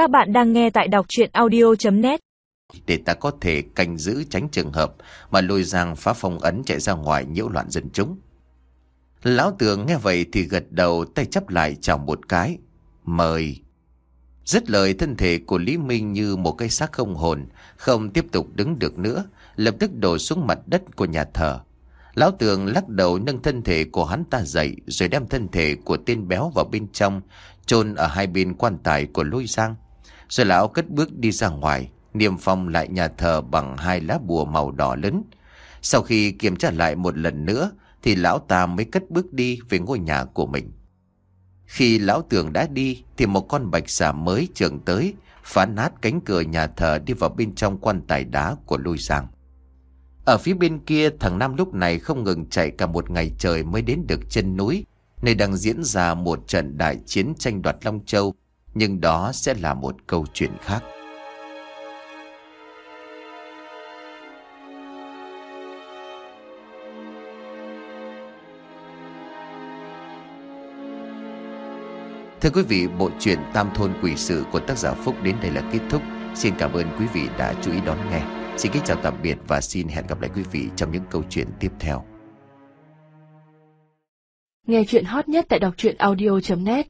Các bạn đang nghe tại đọc chuyện audio.net Để ta có thể canh giữ tránh trường hợp Mà lôi giang phá phong ấn chạy ra ngoài nhiễu loạn dân chúng. Lão tường nghe vậy thì gật đầu, tay chắp lại chào một cái, Mời. Dứt lời, thân thể của Lý Minh như một cây xác không hồn, Không tiếp tục đứng được nữa, Lập tức đổ xuống mặt đất của nhà thờ. Lão tường lắc đầu nâng thân thể của hắn ta dậy, Rồi đem thân thể của tên béo vào bên trong, chôn ở hai bên quan tài của lôi giang. Rồi lão cất bước đi ra ngoài Niêm phong lại nhà thờ bằng hai lá bùa màu đỏ lớn Sau khi kiểm tra lại một lần nữa Thì lão ta mới cất bước đi về ngôi nhà của mình. Khi lão tường đã đi Thì một con bạch xà mới trường tới Phá nát cánh cửa nhà thờ đi vào bên trong quan tài đá của lôi giang. Ở phía bên kia thằng Nam lúc này không ngừng chạy cả một ngày trời mới đến được chân núi, nơi đang diễn ra một trận đại chiến tranh đoạt Long Châu, nhưng đó sẽ là một câu chuyện khác. Thưa quý vị, bộ truyện Tam Thôn Quỷ Sự của tác giả Phúc đến đây là kết thúc. Xin cảm ơn quý vị đã chú ý đón nghe. Xin kính chào tạm biệt và xin hẹn gặp lại quý vị trong những câu chuyện tiếp theo. Nghe chuyện hot nhất tại đọc audio.net